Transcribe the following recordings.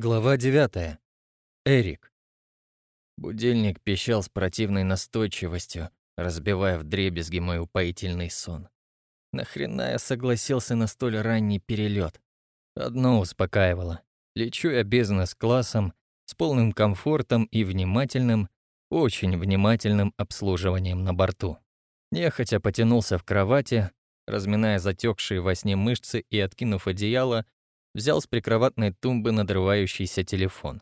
Глава 9. Эрик. Будильник пищал с противной настойчивостью, разбивая вдребезги мой упоительный сон. Нахрена я согласился на столь ранний перелет? Одно успокаивало. Лечу я бизнес-классом, с полным комфортом и внимательным, очень внимательным обслуживанием на борту. Нехотя потянулся в кровати, разминая затекшие во сне мышцы и откинув одеяло, взял с прикроватной тумбы надрывающийся телефон.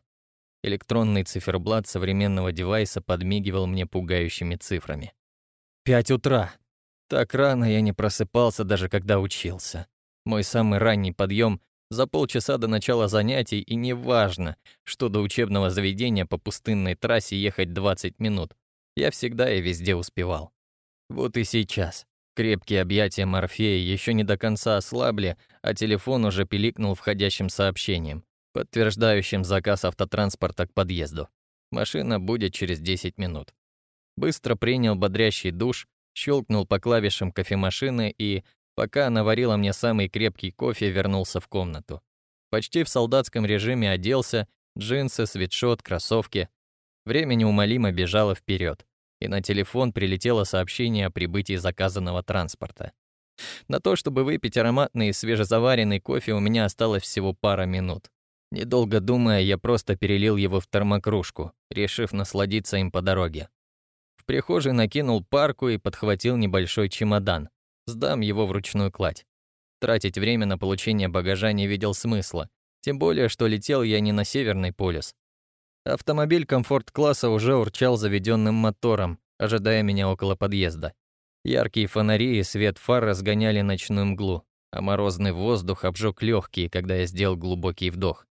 Электронный циферблат современного девайса подмигивал мне пугающими цифрами. Пять утра. Так рано я не просыпался, даже когда учился. Мой самый ранний подъем за полчаса до начала занятий, и неважно, что до учебного заведения по пустынной трассе ехать 20 минут. Я всегда и везде успевал. Вот и сейчас. Крепкие объятия Морфея еще не до конца ослабли, а телефон уже пиликнул входящим сообщением, подтверждающим заказ автотранспорта к подъезду. Машина будет через 10 минут. Быстро принял бодрящий душ, щелкнул по клавишам кофемашины и, пока она варила мне самый крепкий кофе, вернулся в комнату. Почти в солдатском режиме оделся, джинсы, свитшот, кроссовки. Время неумолимо бежало вперед и на телефон прилетело сообщение о прибытии заказанного транспорта. На то, чтобы выпить ароматный и свежезаваренный кофе, у меня осталось всего пара минут. Недолго думая, я просто перелил его в термокружку, решив насладиться им по дороге. В прихожей накинул парку и подхватил небольшой чемодан. Сдам его в ручную кладь. Тратить время на получение багажа не видел смысла, тем более, что летел я не на Северный полюс, Автомобиль комфорт-класса уже урчал заведенным мотором, ожидая меня около подъезда. Яркие фонари и свет фар разгоняли ночную мглу, а морозный воздух обжег легкие, когда я сделал глубокий вдох.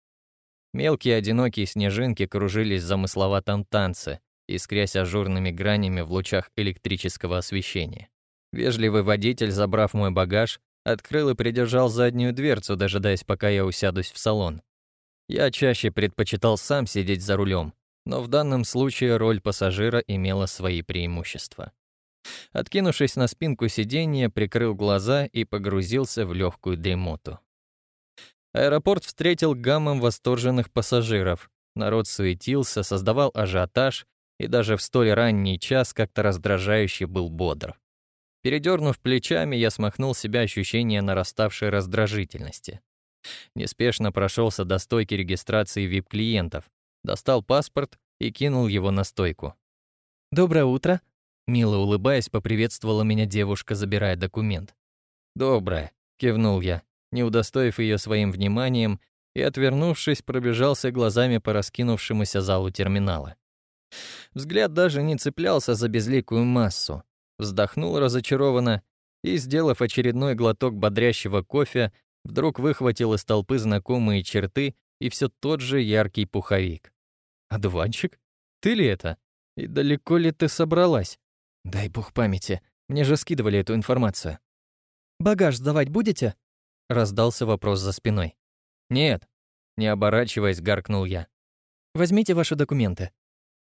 Мелкие одинокие снежинки кружились в замысловатом танце, искрясь ажурными гранями в лучах электрического освещения. Вежливый водитель, забрав мой багаж, открыл и придержал заднюю дверцу, дожидаясь, пока я усядусь в салон. Я чаще предпочитал сам сидеть за рулем, но в данном случае роль пассажира имела свои преимущества. Откинувшись на спинку сиденья, прикрыл глаза и погрузился в легкую дремоту. Аэропорт встретил гаммом восторженных пассажиров. Народ суетился, создавал ажиотаж, и даже в столь ранний час как-то раздражающе был бодр. Передернув плечами, я смахнул себя ощущение нараставшей раздражительности. Неспешно прошелся до стойки регистрации VIP-клиентов, достал паспорт и кинул его на стойку. «Доброе утро!» Мило улыбаясь, поприветствовала меня девушка, забирая документ. «Доброе», — кивнул я, не удостоив ее своим вниманием, и, отвернувшись, пробежался глазами по раскинувшемуся залу терминала. Взгляд даже не цеплялся за безликую массу. Вздохнул разочарованно и, сделав очередной глоток бодрящего кофе, Вдруг выхватил из толпы знакомые черты и все тот же яркий пуховик. «Одуванчик? Ты ли это? И далеко ли ты собралась? Дай бог памяти, мне же скидывали эту информацию». «Багаж сдавать будете?» — раздался вопрос за спиной. «Нет», — не оборачиваясь, гаркнул я. «Возьмите ваши документы».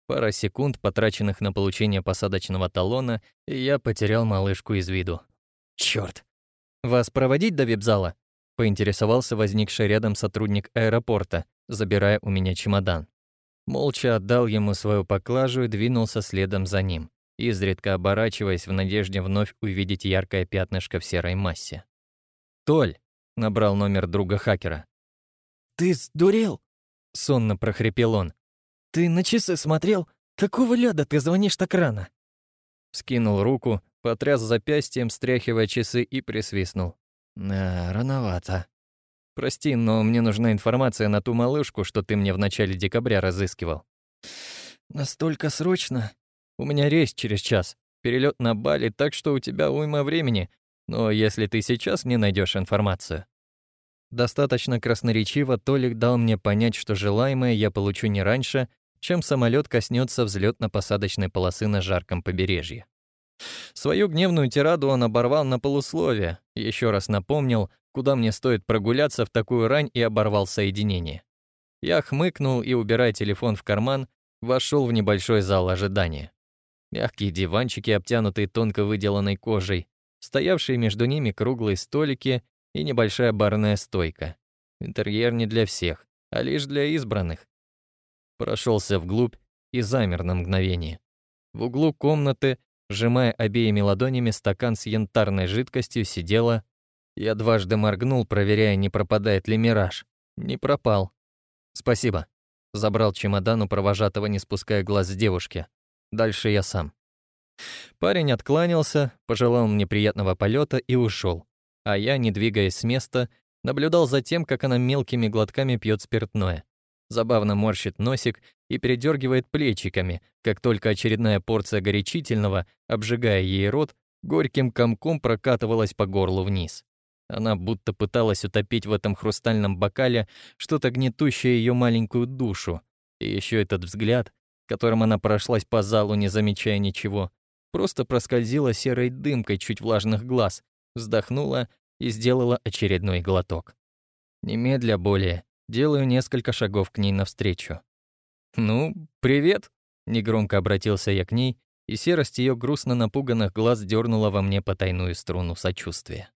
Пара секунд, потраченных на получение посадочного талона, и я потерял малышку из виду. Черт! Вас проводить до вип-зала? Поинтересовался возникший рядом сотрудник аэропорта, забирая у меня чемодан. Молча отдал ему свою поклажу и двинулся следом за ним, изредка оборачиваясь в надежде вновь увидеть яркое пятнышко в серой массе. «Толь!» — набрал номер друга хакера. «Ты сдурел?» — сонно прохрипел он. «Ты на часы смотрел? Какого ляда ты звонишь так рано?» Скинул руку, потряс запястьем, стряхивая часы и присвистнул. Да, рановато. Прости, но мне нужна информация на ту малышку, что ты мне в начале декабря разыскивал. Настолько срочно? У меня рейс через час. Перелет на Бали, так что у тебя уйма времени. Но если ты сейчас не найдешь информацию. Достаточно красноречиво Толик дал мне понять, что желаемое я получу не раньше, чем самолет коснется взлетно-посадочной полосы на жарком побережье. Свою гневную тираду он оборвал на полусловие, еще раз напомнил, куда мне стоит прогуляться в такую рань и оборвал соединение. Я хмыкнул и, убирая телефон в карман, вошел в небольшой зал ожидания. Мягкие диванчики, обтянутые тонко выделанной кожей, стоявшие между ними круглые столики и небольшая барная стойка. Интерьер не для всех, а лишь для избранных. Прошелся вглубь и замер на мгновение. В углу комнаты, сжимая обеими ладонями стакан с янтарной жидкостью, сидела... Я дважды моргнул, проверяя, не пропадает ли мираж. Не пропал. «Спасибо». Забрал чемодан у провожатого, не спуская глаз с девушки. Дальше я сам. Парень откланялся, пожелал мне приятного полета и ушел. А я, не двигаясь с места, наблюдал за тем, как она мелкими глотками пьет спиртное. Забавно морщит носик и передергивает плечиками, как только очередная порция горячительного, обжигая ей рот, горьким комком прокатывалась по горлу вниз. Она будто пыталась утопить в этом хрустальном бокале что-то гнетущее ее маленькую душу. И еще этот взгляд, которым она прошлась по залу, не замечая ничего, просто проскользила серой дымкой чуть влажных глаз, вздохнула и сделала очередной глоток. Немедля более, делаю несколько шагов к ней навстречу. «Ну, привет!» — негромко обратился я к ней, и серость ее грустно напуганных глаз дернула во мне потайную струну сочувствия.